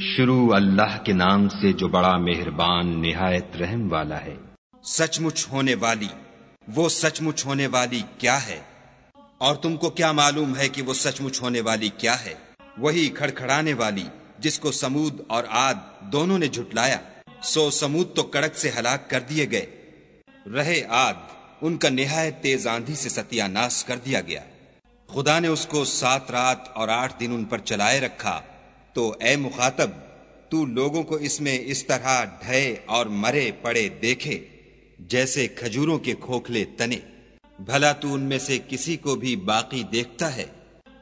شروع اللہ کے نام سے جو بڑا مہربان نہایت رحم والا ہے۔ سچ مچ ہونے والی، وہ سچ مچ ہونے والی کیا ہے؟ اور تم کو کیا معلوم ہے کہ وہ سچ مچ ہونے والی کیا ہے؟ وہی کھڑکھڑانے والی، جس کو سمود اور آد دونوں نے جھٹلایا۔ سو سمود تو کڑک سے ہلاک کر دیے گئے۔ رہے آد ان کا نہایت تیز آندھی سے ستیہ ناس کر دیا گیا۔ خدا نے اس کو سات رات اور آٹھ دن ان پر چلائے رکھا۔ تو اے مخاطب، تو لوگوں کو اس میں اس طرح ڈھے اور مرے پڑے دیکھے، جیسے کھجوروں کے کھوکھلے تنے۔ بھلا تو ان میں سے کسی کو بھی باقی دیکھتا ہے۔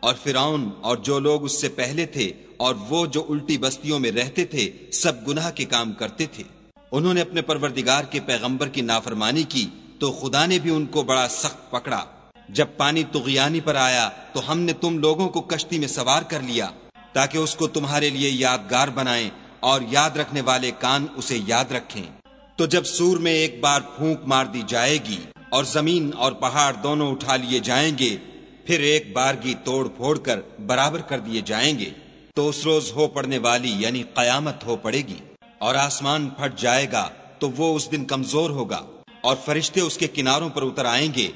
اور فرعون اور جو لوگ اس سے پہلے تھے اور وہ جو الٹی بستیوں میں رہتے تھے، سب گناہ کے کام کرتے تھے۔ انہوں نے اپنے پروردگار کے پیغمبر کی نافرمانی کی، تو خدا نے بھی ان کو بڑا سخت پکڑا۔ جب پانی تغیانی پر آیا، تو ہم نے تم لوگوں کو کشتی میں سوار کر لیا۔ تاکہ اس کو تمہارے لیے یادگار بنائیں اور یاد رکھنے والے کان اسے یاد رکھیں۔ تو جب سور میں ایک بار پھونک مار دی جائے گی اور زمین اور پہاڑ دونوں اٹھا لیے جائیں گے، پھر ایک بارگی توڑ پھوڑ کر برابر کر دیے جائیں گے۔ تو اس روز ہو پڑنے والی یعنی قیامت ہو پڑے گی۔ اور آسمان پھٹ جائے گا، تو وہ اس دن کمزور ہوگا۔ اور فرشتے اس کے کناروں پر اتر آئیں گے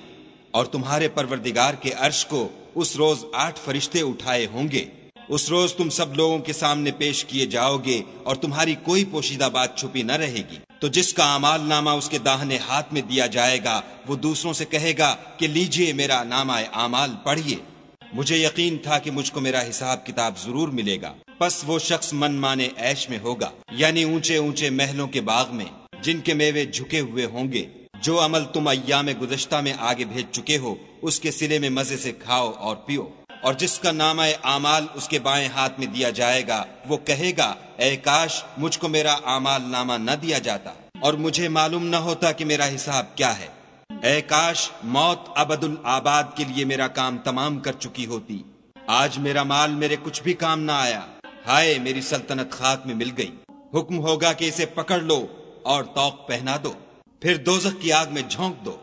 اور تمہارے پروردگار کے عرش کو اس روز آٹھ فرشتے اٹھائے ہوں گے۔ اس روز تم سب لوگوں کے سامنے پیش کیے جاؤ گے اور تمہاری کوئی پوشیدہ بات چھپی نہ رہے گی۔ تو جس کا امال نامہ اس کے داہنے ہاتھ میں دیا جائے گا، وہ دوسروں سے کہے گا کہ لیجیے میرا نامہ امال پڑھیے مجھے یقین تھا کہ مجھ کو میرا حساب کتاب ضرور ملے گا۔ پس وہ شخص من مانے ایش میں ہوگا یعنی اونچے اونچے محلوں کے باغ میں، جن کے میوے جھکے ہوئے ہوں گے۔ جو عمل تم ایام گزشتہ میں آگے بھیج چکے ہو، اس کے سلے میں مزے سے کھاؤ اور پیو۔ اور جس کا نام اعمال اس کے بائیں ہاتھ میں دیا جائے گا، وہ کہے گا، اے کاش، مجھ کو میرا اعمال نامہ نہ دیا جاتا اور مجھے معلوم نہ ہوتا کہ میرا حساب کیا ہے۔ اے کاش، موت ابد الآباد کے لیے میرا کام تمام کر چکی ہوتی۔ آج میرا مال میرے کچھ بھی کام نہ آیا۔ ہائے، میری سلطنت خاک میں مل گئی۔ حکم ہوگا کہ اسے پکڑ لو اور توق پہنا دو۔ پھر دوزخ کی آگ میں جھونک دو۔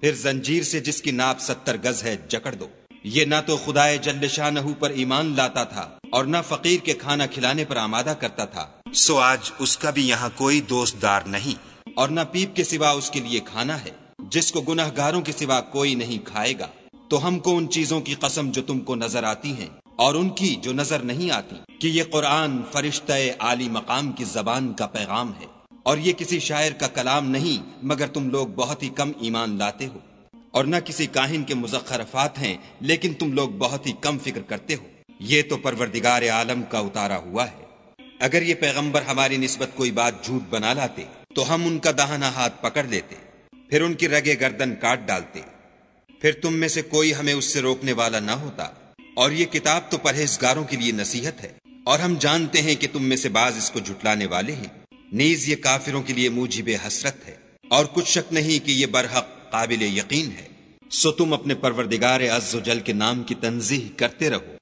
پھر زنجیر سے جس کی ناپ ستر گز ہے، جکڑ دو۔ یہ نہ تو خدا جل شاہ پر ایمان لاتا تھا اور نہ فقیر کے کھانا کھلانے پر آمادہ کرتا تھا۔ سو آج اس کا بھی یہاں کوئی دوست دار نہیں اور نہ پیپ کے سوا اس کے لیے کھانا ہے۔ جس کو گناہ گاروں کے سوا کوئی نہیں کھائے گا۔ تو ہم کو ان چیزوں کی قسم جو تم کو نظر آتی ہیں اور ان کی جو نظر نہیں آتی کہ یہ قرآن فرشتہ عالی مقام کی زبان کا پیغام ہے اور یہ کسی شاعر کا کلام نہیں مگر تم لوگ بہت ہی کم ایمان لاتے ہو۔ اور نہ کسی کاہن کے مزخرفات ہیں، لیکن تم لوگ بہت ہی کم فکر کرتے ہو۔ یہ تو پروردگار عالم کا اتارا ہوا ہے۔ اگر یہ پیغمبر ہماری نسبت کوئی بات جھوٹ بنا لاتے، تو ہم ان کا دہنا ہاتھ پکڑ لیتے، پھر ان کی رگے گردن کاٹ ڈالتے۔ پھر تم میں سے کوئی ہمیں اس سے روکنے والا نہ ہوتا۔ اور یہ کتاب تو پرہیزگاروں کے لیے نصیحت ہے۔ اور ہم جانتے ہیں کہ تم میں سے بعض اس کو جھٹلانے والے ہیں۔ نیز یہ کافروں کے لیے موجب حسرت ہے۔ اور کچھ شک نہیں کہ یہ برحق قابل یقین ہے۔ سو تم اپنے پروردگار عز و جل کے نام کی تنظیح کرتے رہو۔